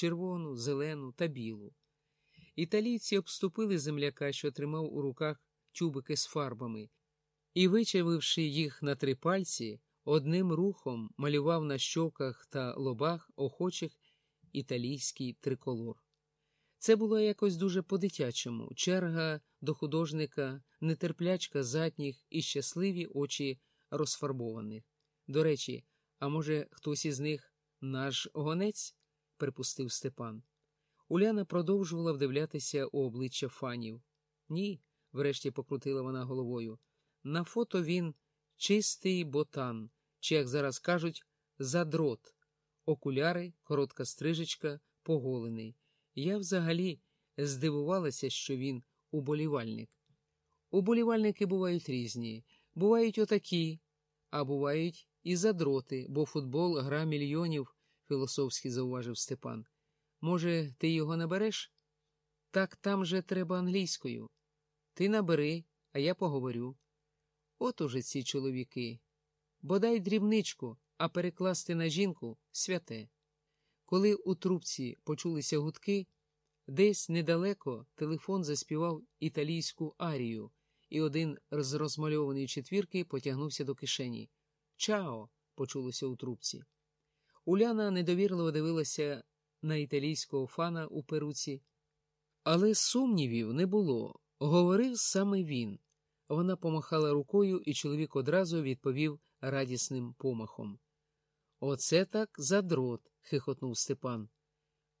червону, зелену та білу. Італійці обступили земляка, що тримав у руках тюбики з фарбами, і, вичавивши їх на три пальці, одним рухом малював на щоках та лобах охочих італійський триколор. Це було якось дуже по-дитячому черга до художника, нетерплячка задніх і щасливі очі розфарбованих. До речі, а може, хтось із них наш гонець? Припустив Степан. Уляна продовжувала вдивлятися у обличчя фанів. Ні, врешті покрутила вона головою. На фото він чистий ботан, чи, як зараз кажуть, задрот, окуляри, коротка стрижечка, поголений. Я взагалі здивувалася, що він уболівальник. Уболівальники бувають різні, бувають отакі, а бувають і задроти, бо футбол гра мільйонів, філософськи зауважив Степан. Може, ти його набереш? Так там же треба англійською. Ти набери, а я поговорю. От уже ці чоловіки. Бодай дрібничку, а перекласти на жінку святе. Коли у трубці почулися гудки, десь недалеко телефон заспівав італійську арію, і один з розмальованої четвірки потягнувся до кишені. Чао! почулося у трубці. Уляна недовірливо дивилася на італійського фана у перуці, але сумнівів не було. Говорив саме він. Вона помахала рукою, і чоловік одразу відповів радісним помахом. Оце так задрот, хихотнув Степан.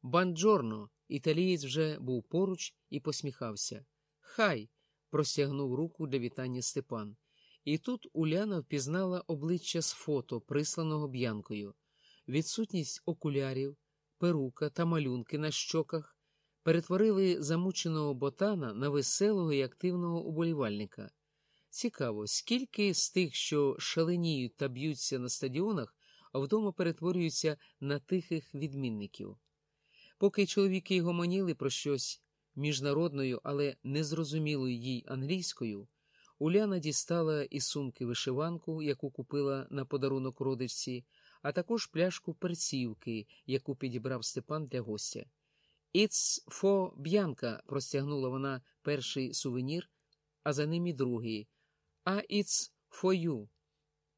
Банджорно, італієць вже був поруч і посміхався. Хай. простягнув руку для вітання Степан. І тут Уляна впізнала обличчя з фото, присланого б'янкою. Відсутність окулярів, перука та малюнки на щоках перетворили замученого ботана на веселого і активного уболівальника. Цікаво, скільки з тих, що шаленіють та б'ються на стадіонах, вдома перетворюються на тихих відмінників. Поки чоловіки гомоніли про щось міжнародною, але незрозумілою їй англійською, Уляна дістала із сумки вишиванку, яку купила на подарунок родичці, а також пляшку перцівки, яку підібрав Степан для гостя. «It's for Б'янка, простягнула вона перший сувенір, а за ним і другий. А it's for you.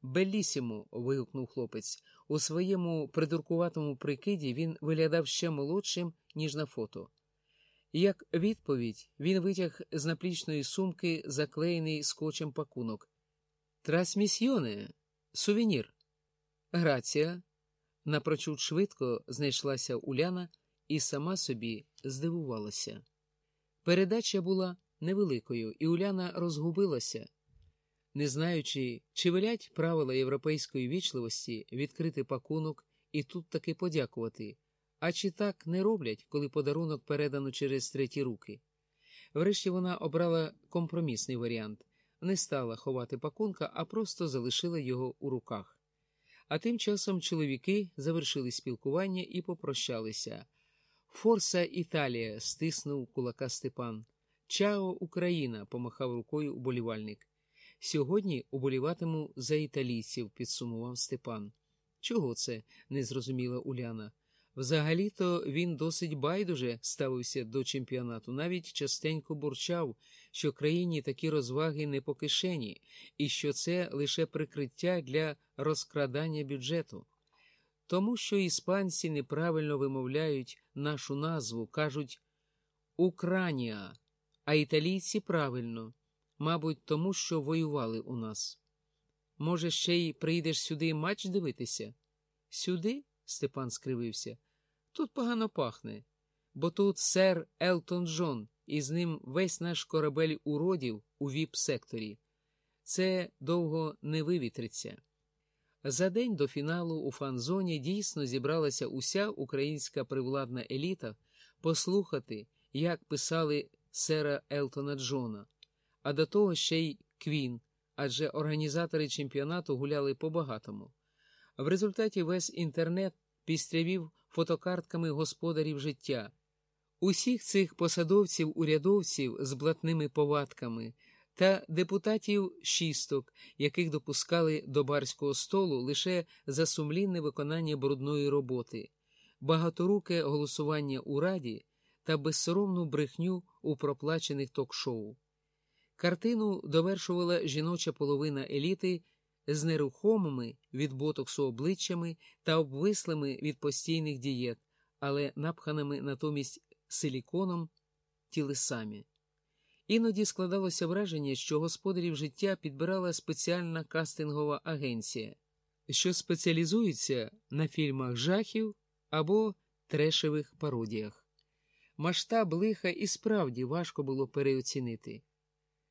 Белісімо. вигукнув хлопець. У своєму придуркуватому прикиді він виглядав ще молодшим, ніж на фото. Як відповідь, він витяг з наплічної сумки заклеєний скотчем пакунок. Трасмісьйоне, сувенір. Грація. Напрочуд швидко знайшлася Уляна і сама собі здивувалася. Передача була невеликою, і Уляна розгубилася, не знаючи, чи велять правила європейської вічливості відкрити пакунок і тут таки подякувати, а чи так не роблять, коли подарунок передано через треті руки. Врешті вона обрала компромісний варіант не стала ховати пакунка, а просто залишила його у руках. А тим часом чоловіки завершили спілкування і попрощалися. Forza Italia, стиснув кулака Степан. Чао, Україна! помахав рукою уболівальник. Сьогодні уболіватиму за італійців, підсумував Степан. Чого це? не зрозуміла Уляна. Взагалі-то він досить байдуже ставився до чемпіонату, навіть частенько бурчав, що країні такі розваги не по кишені, і що це лише прикриття для розкрадання бюджету. Тому що іспанці неправильно вимовляють нашу назву, кажуть Укранія, а італійці правильно, мабуть, тому що воювали у нас. Може, ще й прийдеш сюди матч дивитися? Сюди? Степан скривився. Тут погано пахне, бо тут сер Елтон Джон, і з ним весь наш корабель уродів у віп-секторі. Це довго не вивітриться. За день до фіналу у фан-зоні дійсно зібралася уся українська привладна еліта послухати, як писали сера Елтона Джона, а до того ще й Квін, адже організатори чемпіонату гуляли по-багатому. В результаті весь інтернет пістрявів фотокартками господарів життя, усіх цих посадовців, урядовців з блатними повадками та депутатів шісток, яких допускали до барського столу лише за сумлінне виконання брудної роботи. багаторуке голосування у Раді та безсоромну брехню у проплачених ток-шоу. Картину довершувала жіноча половина еліти з нерухомими від ботоксу обличчями та обвислими від постійних дієт, але напханими натомість силіконом тілесамі. Іноді складалося враження, що господарів життя підбирала спеціальна кастингова агенція, що спеціалізується на фільмах жахів або трешевих пародіях. Масштаб лиха і справді важко було переоцінити.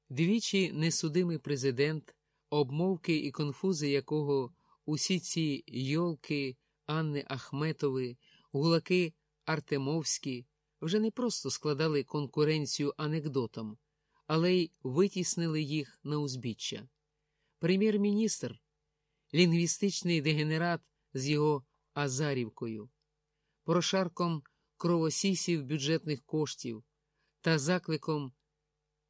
Двічі несудимий президент, обмовки і конфузи якого усі ці йолки Анни Ахметови, гулаки Артемовські вже не просто складали конкуренцію анекдотам, але й витіснили їх на узбіччя. Прем'єр-міністр, лінгвістичний дегенерат з його Азарівкою, прошарком кровосісів бюджетних коштів та закликом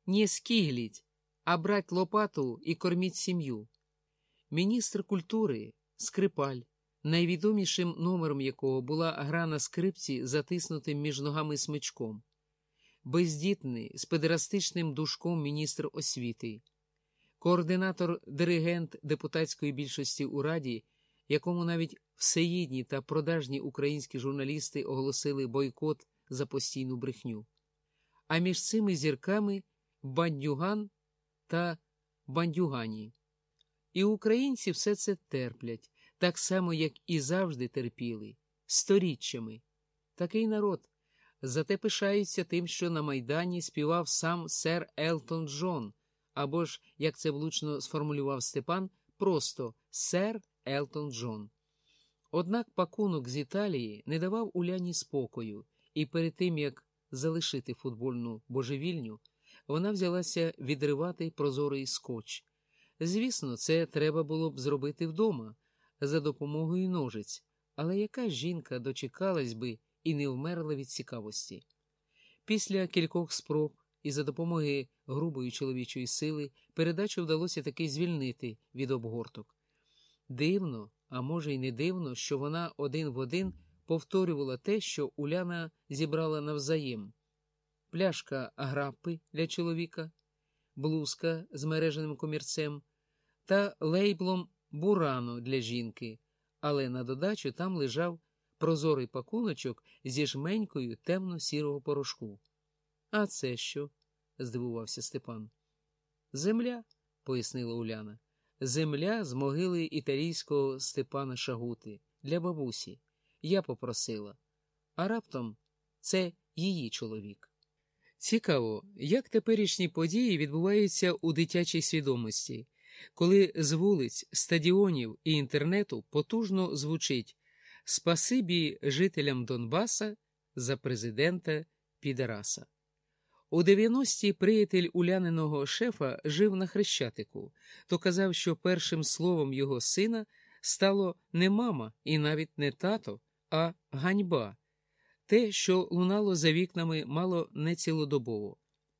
не скигліть, а брать лопату і корміть сім'ю. Міністр культури Скрипаль, найвідомішим номером якого була гра на скрипці, затиснутим між ногами смичком, бездітний з педерастичним душком міністр освіти, координатор диригент депутатської більшості у Раді, якому навіть всеїдні та продажні українські журналісти оголосили бойкот за постійну брехню. А між цими зірками бандюган та бандюгані. І українці все це терплять, так само, як і завжди терпіли, сторіччями. Такий народ. Зате пишаються тим, що на Майдані співав сам сер Елтон Джон, або ж, як це влучно сформулював Степан, просто сер Елтон Джон. Однак пакунок з Італії не давав Уляні спокою, і перед тим як залишити футбольну божевільню, вона взялася відривати прозорий скотч. Звісно, це треба було б зробити вдома за допомогою ножиць, але яка жінка дочекалась би і не вмерла від цікавості? Після кількох спроб і за допомогою грубої чоловічої сили передачу вдалося таки звільнити від обгорток. Дивно, а може й не дивно, що вона один в один повторювала те, що Уляна зібрала навзаєм пляшка граппи для чоловіка, блузка з мереженим комірцем та лейблом бурано для жінки, але на додачу там лежав прозорий пакуночок зі жменькою темно-сірого порошку. А це що? здивувався Степан. Земля, пояснила Уляна. Земля з могили італійського Степана Шагути для бабусі. Я попросила, а раптом це її чоловік. Цікаво, як теперішні події відбуваються у дитячій свідомості, коли з вулиць, стадіонів і інтернету потужно звучить Спасибі жителям Донбаса за президента Підараса. У 90-ті приятель уляниного шефа жив на Хрещатику, то казав, що першим словом його сина стало не мама і навіть не тато, а ганьба. Те, що лунало за вікнами, мало не цілодобово.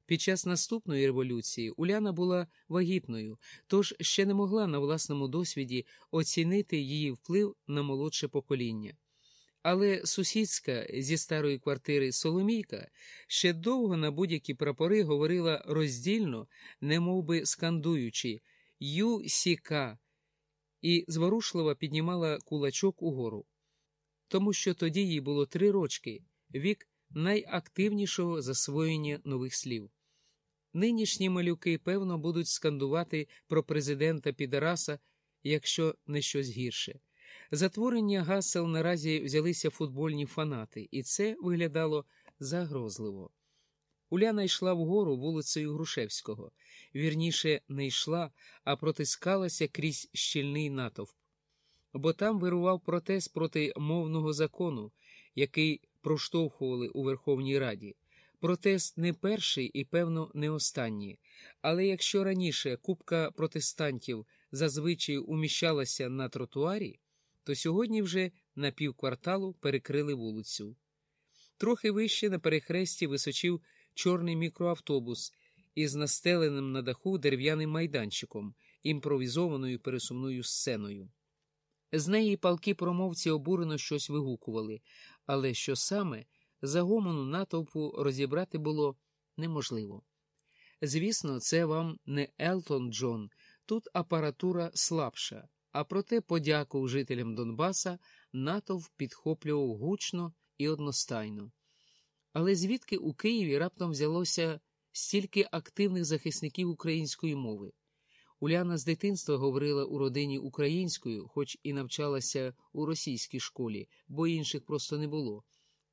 Під час наступної революції Уляна була вагітною, тож ще не могла на власному досвіді оцінити її вплив на молодше покоління. Але сусідська зі старої квартири Соломійка ще довго на будь-які прапори говорила роздільно, немовби скандуючи Ю-сіка, і зворушливо піднімала кулачок угору. Тому що тоді їй було три рочки, вік найактивнішого засвоєння нових слів. Нинішні малюки, певно, будуть скандувати про президента Підараса, якщо не щось гірше. Затворення гасел наразі взялися футбольні фанати, і це виглядало загрозливо. Уляна йшла вгору вулицею Грушевського, вірніше, не йшла, а протискалася крізь щільний натовп. Бо там вирував протест проти мовного закону, який проштовхували у Верховній Раді. Протест не перший і, певно, не останній. Але якщо раніше купка протестантів зазвичай уміщалася на тротуарі, то сьогодні вже на півкварталу перекрили вулицю. Трохи вище на перехресті височив чорний мікроавтобус із настеленим на даху дерев'яним майданчиком, імпровізованою пересувною сценою. З неї палки промовці обурено щось вигукували, але що саме за гомону натовпу розібрати було неможливо. Звісно, це вам не Елтон Джон, тут апаратура слабша, а проте подяку жителям Донбаса натовп підхоплював гучно і одностайно. Але звідки у Києві раптом взялося стільки активних захисників української мови? Уляна з дитинства говорила у родині українською, хоч і навчалася у російській школі, бо інших просто не було.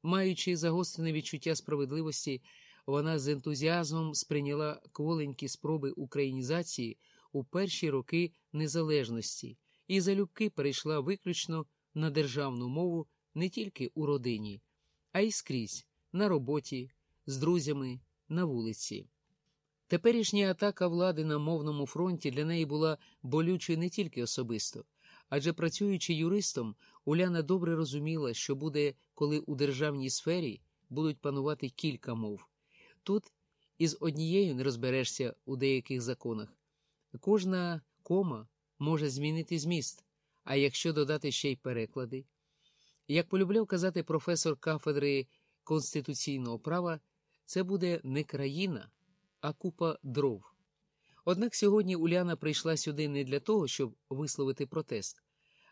Маючи загострене відчуття справедливості, вона з ентузіазмом сприйняла кволенькі спроби українізації у перші роки незалежності і залюбки перейшла виключно на державну мову не тільки у родині, а й скрізь на роботі, з друзями, на вулиці. Теперішня атака влади на мовному фронті для неї була болючою не тільки особисто, адже працюючи юристом, Уляна добре розуміла, що буде, коли у державній сфері будуть панувати кілька мов. Тут із однією не розберешся у деяких законах. Кожна кома може змінити зміст, а якщо додати ще й переклади. Як полюбляв казати професор кафедри конституційного права, це буде не країна а купа дров. Однак сьогодні Уляна прийшла сюди не для того, щоб висловити протест.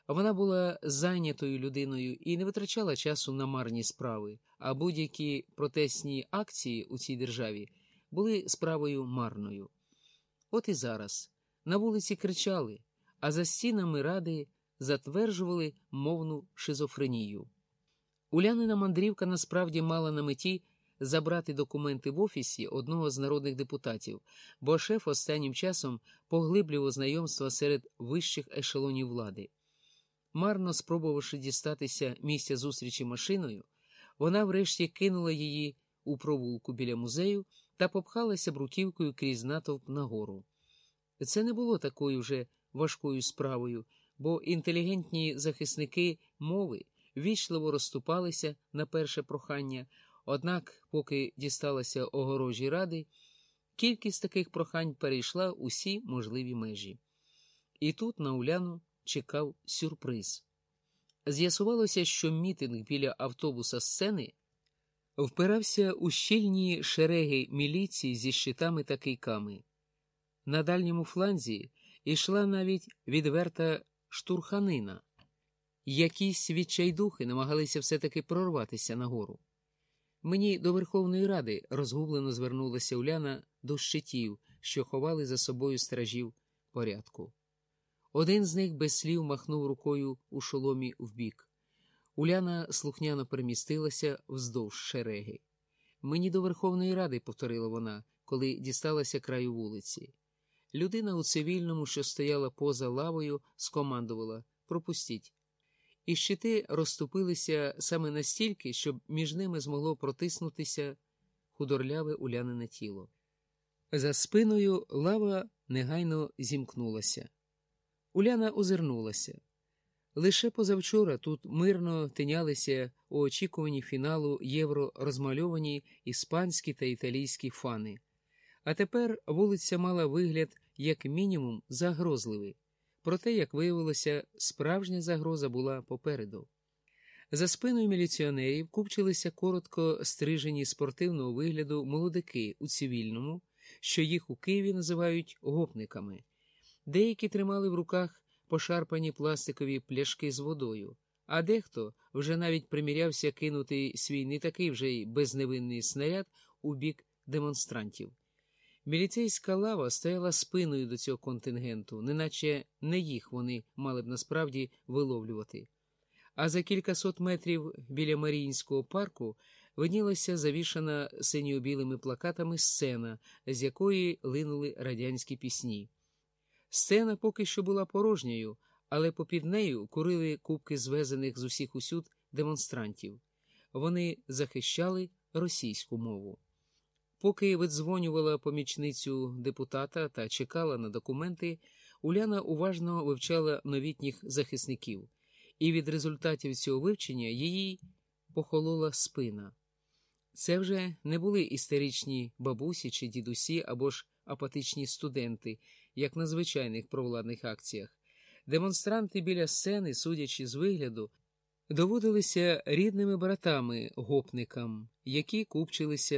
Вона була зайнятою людиною і не витрачала часу на марні справи, а будь-які протестні акції у цій державі були справою марною. От і зараз на вулиці кричали, а за стінами ради затверджували мовну шизофренію. Улянина мандрівка насправді мала на меті забрати документи в офісі одного з народних депутатів, бо шеф останнім часом поглиблював знайомства серед вищих ешелонів влади. Марно спробувавши дістатися місця зустрічі машиною, вона врешті кинула її у провулку біля музею та попхалася бруківкою крізь натовп нагору. Це не було такою вже важкою справою, бо інтелігентні захисники мови вічливо розступалися на перше прохання. Однак, поки дісталася огорожі ради, кількість таких прохань перейшла усі можливі межі. І тут на Уляну чекав сюрприз. З'ясувалося, що мітинг біля автобуса сцени впирався у щільні шереги міліції зі щитами та кийками. На дальньому фланзі йшла навіть відверта штурханина. Якісь відчайдухи намагалися все-таки прорватися нагору. Мені до Верховної Ради розгублено звернулася Уляна до щитів, що ховали за собою стражів порядку. Один з них без слів махнув рукою у шоломі вбік. Уляна слухняно перемістилася вздовж шереги. Мені до Верховної Ради, повторила вона, коли дісталася краю вулиці. Людина у цивільному, що стояла поза лавою, скомандувала Пропустіть і щити розступилися саме настільки, щоб між ними змогло протиснутися худорляве улянине тіло. За спиною лава негайно зімкнулася. Уляна озирнулася. Лише позавчора тут мирно тинялися у очікуванні фіналу євро розмальовані іспанські та італійські фани, а тепер вулиця мала вигляд як мінімум загрозливий. Проте, як виявилося, справжня загроза була попереду. За спиною міліціонерів купчилися коротко стрижені спортивного вигляду молодики у цивільному, що їх у Києві називають гопниками. Деякі тримали в руках пошарпані пластикові пляшки з водою, а дехто вже навіть примірявся кинути свій не такий вже й безневинний снаряд у бік демонстрантів. Міліцейська лава стояла спиною до цього контингенту, неначе не їх вони мали б насправді виловлювати. А за кількасот метрів біля Маріїнського парку виднілася завішана синьо-білими плакатами сцена, з якої линули радянські пісні. Сцена поки що була порожньою, але попід нею курили кубки звезених з усіх усюд демонстрантів. Вони захищали російську мову. Поки видзвонювала помічницю депутата та чекала на документи, Уляна уважно вивчала новітніх захисників, і від результатів цього вивчення її похолола спина. Це вже не були істеричні бабусі чи дідусі або ж апатичні студенти, як на звичайних провладних акціях. Демонстранти біля сцени, судячи з вигляду, доводилися рідними братами гопникам, які купчилися